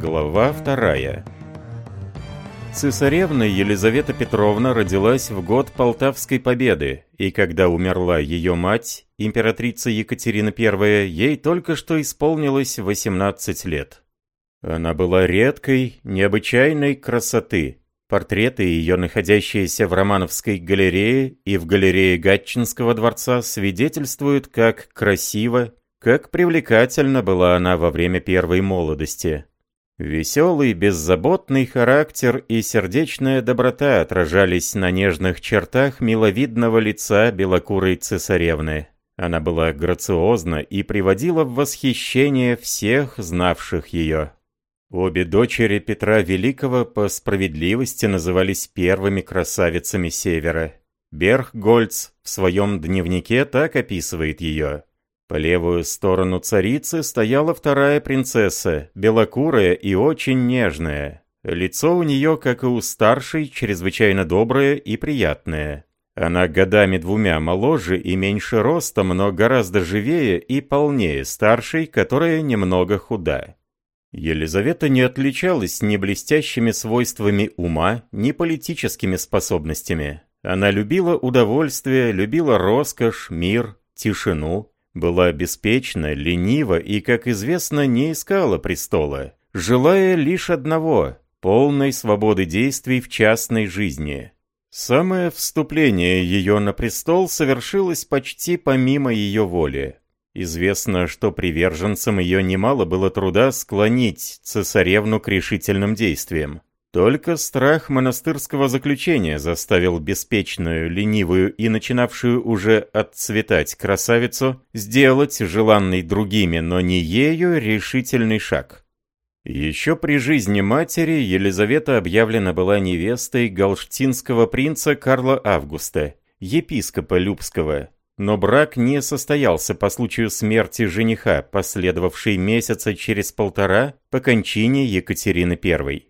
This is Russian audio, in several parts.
Глава вторая. Цесаревна Елизавета Петровна родилась в год Полтавской победы, и когда умерла ее мать, императрица Екатерина I, ей только что исполнилось 18 лет. Она была редкой, необычайной красоты. Портреты ее, находящиеся в Романовской галерее и в галерее Гатчинского дворца, свидетельствуют, как красиво, как привлекательна была она во время первой молодости. Веселый, беззаботный характер и сердечная доброта отражались на нежных чертах миловидного лица белокурой цесаревны. Она была грациозна и приводила в восхищение всех знавших ее. Обе дочери Петра Великого по справедливости назывались первыми красавицами Севера. Берггольц в своем дневнике так описывает ее. По левую сторону царицы стояла вторая принцесса, белокурая и очень нежная. Лицо у нее, как и у старшей, чрезвычайно доброе и приятное. Она годами двумя моложе и меньше ростом, но гораздо живее и полнее старшей, которая немного худа. Елизавета не отличалась ни блестящими свойствами ума, ни политическими способностями. Она любила удовольствие, любила роскошь, мир, тишину, была беспечна, ленива и, как известно, не искала престола, желая лишь одного – полной свободы действий в частной жизни. Самое вступление ее на престол совершилось почти помимо ее воли. Известно, что приверженцам ее немало было труда склонить цесаревну к решительным действиям. Только страх монастырского заключения заставил беспечную, ленивую и начинавшую уже отцветать красавицу сделать желанный другими, но не ею, решительный шаг. Еще при жизни матери Елизавета объявлена была невестой галштинского принца Карла Августа, епископа Любского, но брак не состоялся по случаю смерти жениха, последовавшей месяца через полтора по кончине Екатерины I.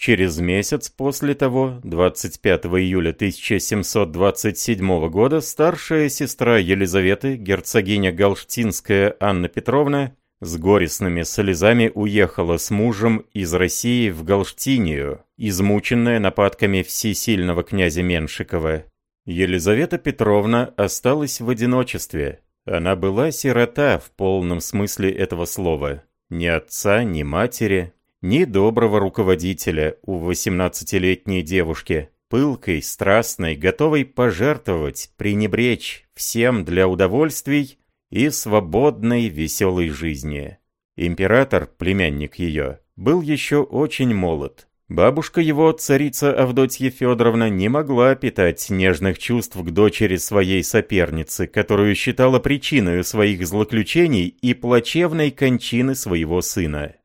Через месяц после того, 25 июля 1727 года, старшая сестра Елизаветы, герцогиня Галштинская Анна Петровна, с горестными слезами уехала с мужем из России в Галштинию, измученная нападками всесильного князя Меншикова. Елизавета Петровна осталась в одиночестве. Она была сирота в полном смысле этого слова. Ни отца, ни матери, ни доброго руководителя у 18-летней девушки, пылкой, страстной, готовой пожертвовать, пренебречь всем для удовольствий и свободной веселой жизни. Император, племянник ее, был еще очень молод. Бабушка его, царица Авдотья Федоровна, не могла питать нежных чувств к дочери своей соперницы, которую считала причиной своих злоключений и плачевной кончины своего сына.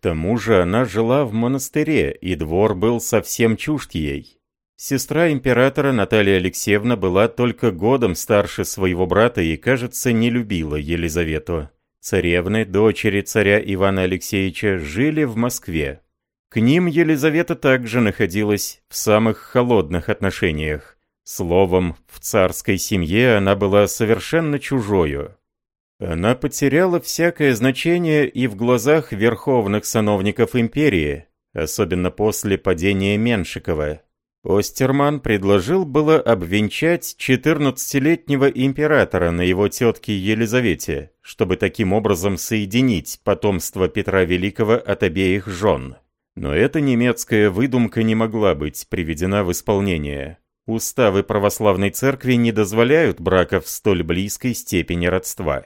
Тому же она жила в монастыре, и двор был совсем чужд ей. Сестра императора Наталья Алексеевна была только годом старше своего брата и, кажется, не любила Елизавету. Царевны, дочери царя Ивана Алексеевича, жили в Москве. К ним Елизавета также находилась в самых холодных отношениях. Словом, в царской семье она была совершенно чужою. Она потеряла всякое значение и в глазах верховных сановников империи, особенно после падения Меншикова. Остерман предложил было обвенчать 14-летнего императора на его тетке Елизавете, чтобы таким образом соединить потомство Петра Великого от обеих жен. Но эта немецкая выдумка не могла быть приведена в исполнение. Уставы православной церкви не дозволяют браков столь близкой степени родства.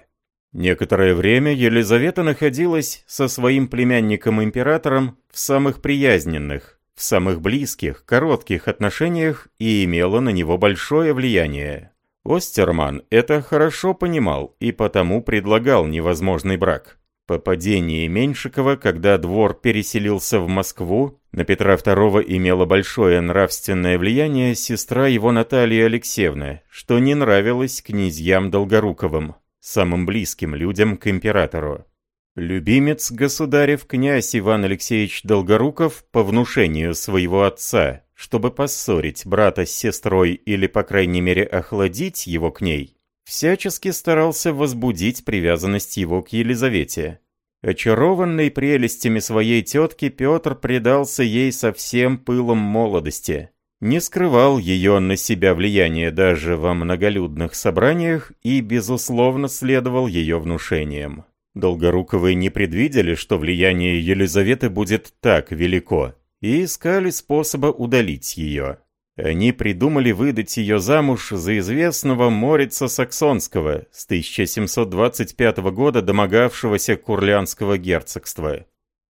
Некоторое время Елизавета находилась со своим племянником-императором в самых приязненных, в самых близких, коротких отношениях и имела на него большое влияние. Остерман это хорошо понимал и потому предлагал невозможный брак. По падении Меньшикова, когда двор переселился в Москву, на Петра II имела большое нравственное влияние сестра его Наталья Алексеевна, что не нравилось князьям Долгоруковым самым близким людям к императору. Любимец государев князь Иван Алексеевич Долгоруков по внушению своего отца, чтобы поссорить брата с сестрой или, по крайней мере, охладить его к ней, всячески старался возбудить привязанность его к Елизавете. Очарованный прелестями своей тетки, Петр предался ей со всем пылом молодости. Не скрывал ее на себя влияние даже во многолюдных собраниях и, безусловно, следовал ее внушениям. Долгоруковы не предвидели, что влияние Елизаветы будет так велико, и искали способа удалить ее. Они придумали выдать ее замуж за известного Морица Саксонского с 1725 года домогавшегося Курлянского герцогства.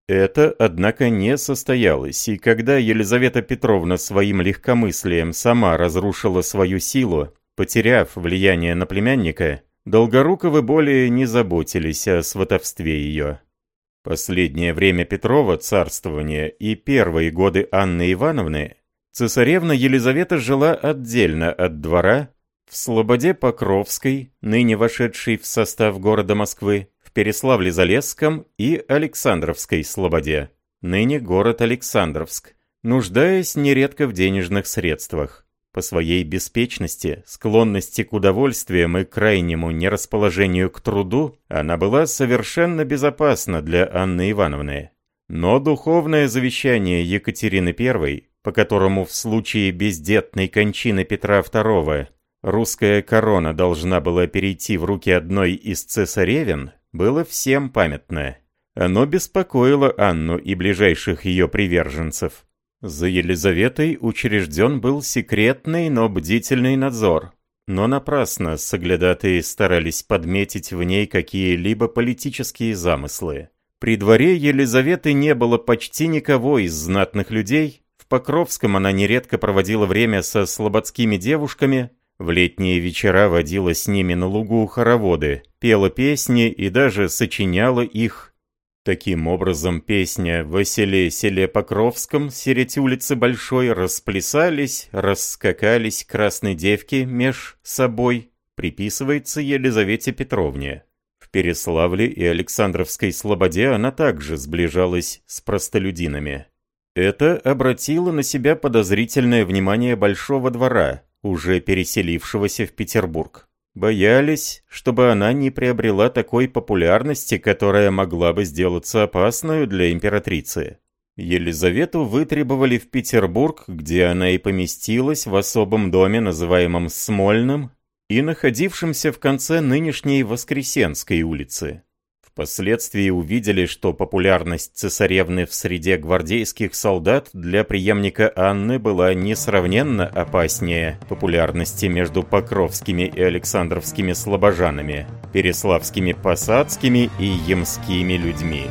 Это, однако, не состоялось, и когда Елизавета Петровна своим легкомыслием сама разрушила свою силу, потеряв влияние на племянника, Долгоруковы более не заботились о сватовстве ее. Последнее время Петрова царствования и первые годы Анны Ивановны Цесаревна Елизавета жила отдельно от двора, в Слободе Покровской, ныне вошедшей в состав города Москвы, Переславле-Залесском и Александровской Слободе, ныне город Александровск, нуждаясь нередко в денежных средствах. По своей беспечности, склонности к удовольствиям и крайнему нерасположению к труду, она была совершенно безопасна для Анны Ивановны. Но духовное завещание Екатерины I по которому в случае бездетной кончины Петра II русская корона должна была перейти в руки одной из цесаревин, было всем памятно. Оно беспокоило Анну и ближайших ее приверженцев. За Елизаветой учрежден был секретный, но бдительный надзор. Но напрасно соглядатые старались подметить в ней какие-либо политические замыслы. При дворе Елизаветы не было почти никого из знатных людей, в Покровском она нередко проводила время со слободскими девушками, в летние вечера водила с ними на лугу хороводы, пела песни и даже сочиняла их. Таким образом, песня «В селе селе Покровском, сереть улицы Большой» расплясались, раскакались красные девки меж собой, приписывается Елизавете Петровне. В Переславле и Александровской Слободе она также сближалась с простолюдинами. Это обратило на себя подозрительное внимание Большого двора, уже переселившегося в Петербург. Боялись, чтобы она не приобрела такой популярности, которая могла бы сделаться опасной для императрицы. Елизавету вытребовали в Петербург, где она и поместилась в особом доме, называемом Смольным, и находившемся в конце нынешней Воскресенской улицы. Впоследствии увидели, что популярность цесаревны в среде гвардейских солдат для преемника Анны была несравненно опаснее популярности между покровскими и александровскими слобожанами, переславскими посадскими и ямскими людьми.